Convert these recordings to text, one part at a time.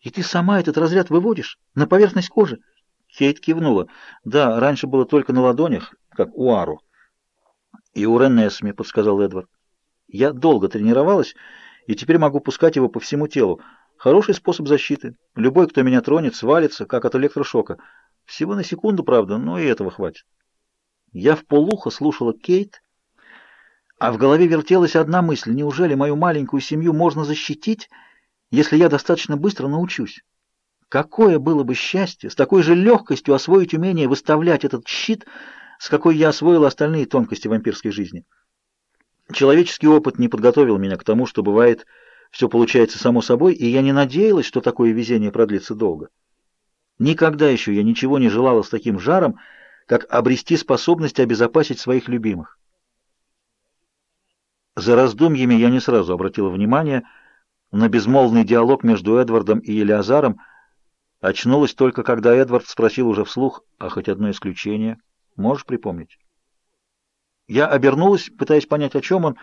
И ты сама этот разряд выводишь? На поверхность кожи? Кейт кивнула. Да, раньше было только на ладонях, как у Ару. И у Ренесми, подсказал Эдвард. Я долго тренировалась, и теперь могу пускать его по всему телу. Хороший способ защиты. Любой, кто меня тронет, свалится, как от электрошока. Всего на секунду, правда, но и этого хватит. Я в полухо слушала Кейт, а в голове вертелась одна мысль. Неужели мою маленькую семью можно защитить, если я достаточно быстро научусь? Какое было бы счастье с такой же легкостью освоить умение выставлять этот щит, с какой я освоила остальные тонкости вампирской жизни. Человеческий опыт не подготовил меня к тому, что бывает, все получается само собой, и я не надеялась, что такое везение продлится долго. Никогда еще я ничего не желала с таким жаром, как обрести способность обезопасить своих любимых. За раздумьями я не сразу обратила внимание на безмолвный диалог между Эдвардом и Елиазаром, Очнулась только, когда Эдвард спросил уже вслух, а хоть одно исключение. Можешь припомнить? Я обернулась, пытаясь понять, о чем он,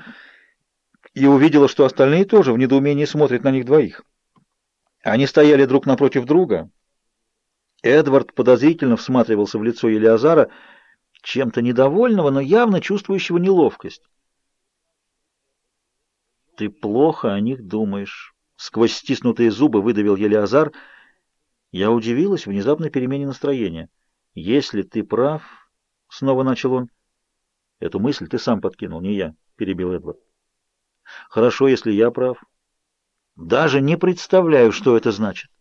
и увидела, что остальные тоже в недоумении смотрят на них двоих. Они стояли друг напротив друга. Эдвард подозрительно всматривался в лицо Елиазара, чем-то недовольного, но явно чувствующего неловкость. «Ты плохо о них думаешь», — сквозь стиснутые зубы выдавил Елиазар — я удивилась внезапной перемене настроения. «Если ты прав...» — снова начал он. «Эту мысль ты сам подкинул, не я», — перебил Эдвард. «Хорошо, если я прав. Даже не представляю, что это значит.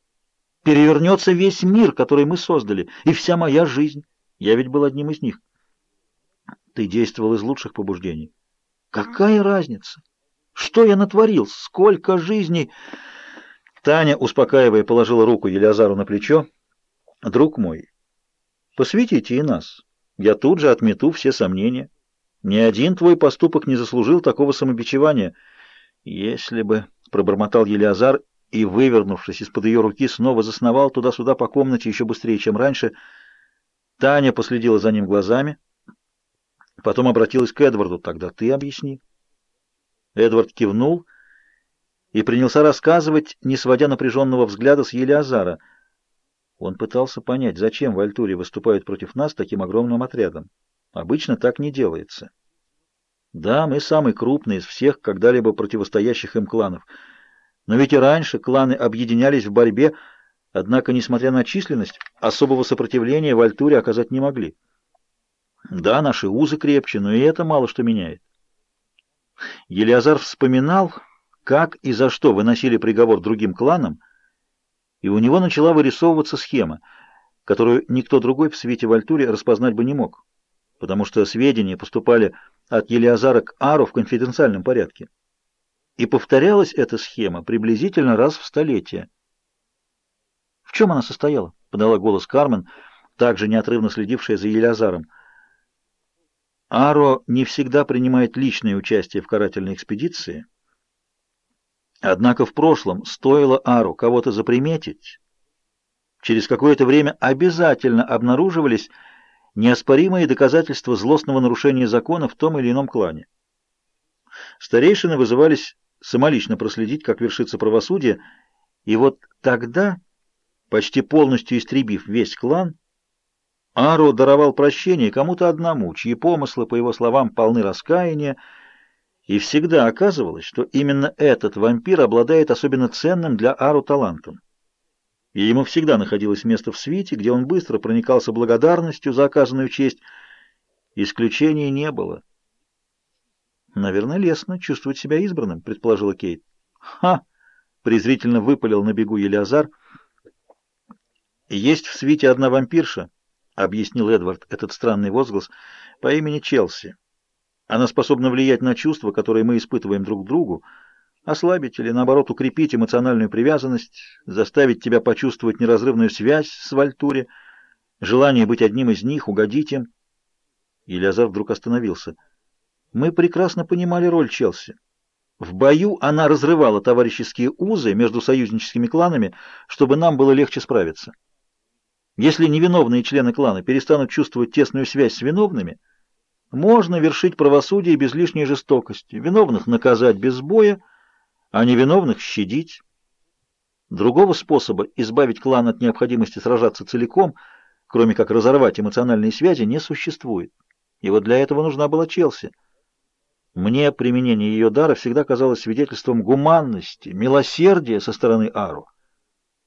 Перевернется весь мир, который мы создали, и вся моя жизнь. Я ведь был одним из них. Ты действовал из лучших побуждений. Какая разница? Что я натворил? Сколько жизней...» Таня, успокаивая, положила руку Елиазару на плечо. «Друг мой, посвятите и нас. Я тут же отмету все сомнения. Ни один твой поступок не заслужил такого самобичевания. Если бы...» — пробормотал Елиазар и, вывернувшись из-под ее руки, снова засновал туда-сюда по комнате еще быстрее, чем раньше. Таня последила за ним глазами, потом обратилась к Эдварду. «Тогда ты объясни». Эдвард кивнул и принялся рассказывать, не сводя напряженного взгляда с Елиазара. Он пытался понять, зачем в Альтуре выступают против нас таким огромным отрядом. Обычно так не делается. Да, мы самый крупный из всех когда-либо противостоящих им кланов. Но ведь и раньше кланы объединялись в борьбе, однако, несмотря на численность, особого сопротивления в Альтуре оказать не могли. Да, наши узы крепче, но и это мало что меняет. Елиазар вспоминал как и за что выносили приговор другим кланам, и у него начала вырисовываться схема, которую никто другой в свете Вальтуре распознать бы не мог, потому что сведения поступали от Елиазара к Ару в конфиденциальном порядке. И повторялась эта схема приблизительно раз в столетие. «В чем она состояла?» — подала голос Кармен, также неотрывно следившая за Елиазаром. Аро не всегда принимает личное участие в карательной экспедиции, Однако в прошлом стоило Ару кого-то заприметить, через какое-то время обязательно обнаруживались неоспоримые доказательства злостного нарушения закона в том или ином клане. Старейшины вызывались самолично проследить, как вершится правосудие, и вот тогда, почти полностью истребив весь клан, Ару даровал прощение кому-то одному, чьи помыслы, по его словам, полны раскаяния, и всегда оказывалось, что именно этот вампир обладает особенно ценным для Ару талантом. И ему всегда находилось место в свите, где он быстро проникался благодарностью за оказанную честь. Исключений не было. «Наверное, лестно чувствовать себя избранным», — предположила Кейт. «Ха!» — презрительно выпалил на бегу Елиазар. «Есть в свите одна вампирша», — объяснил Эдвард этот странный возглас, — «по имени Челси». Она способна влиять на чувства, которые мы испытываем друг к другу, ослабить или, наоборот, укрепить эмоциональную привязанность, заставить тебя почувствовать неразрывную связь с Вальтуре, желание быть одним из них, угодить им. Илиазар вдруг остановился. Мы прекрасно понимали роль Челси. В бою она разрывала товарищеские узы между союзническими кланами, чтобы нам было легче справиться. Если невиновные члены клана перестанут чувствовать тесную связь с виновными — можно вершить правосудие без лишней жестокости, виновных наказать без боя, а невиновных щадить. Другого способа избавить клан от необходимости сражаться целиком, кроме как разорвать эмоциональные связи, не существует. И вот для этого нужна была Челси. Мне применение ее дара всегда казалось свидетельством гуманности, милосердия со стороны Ару.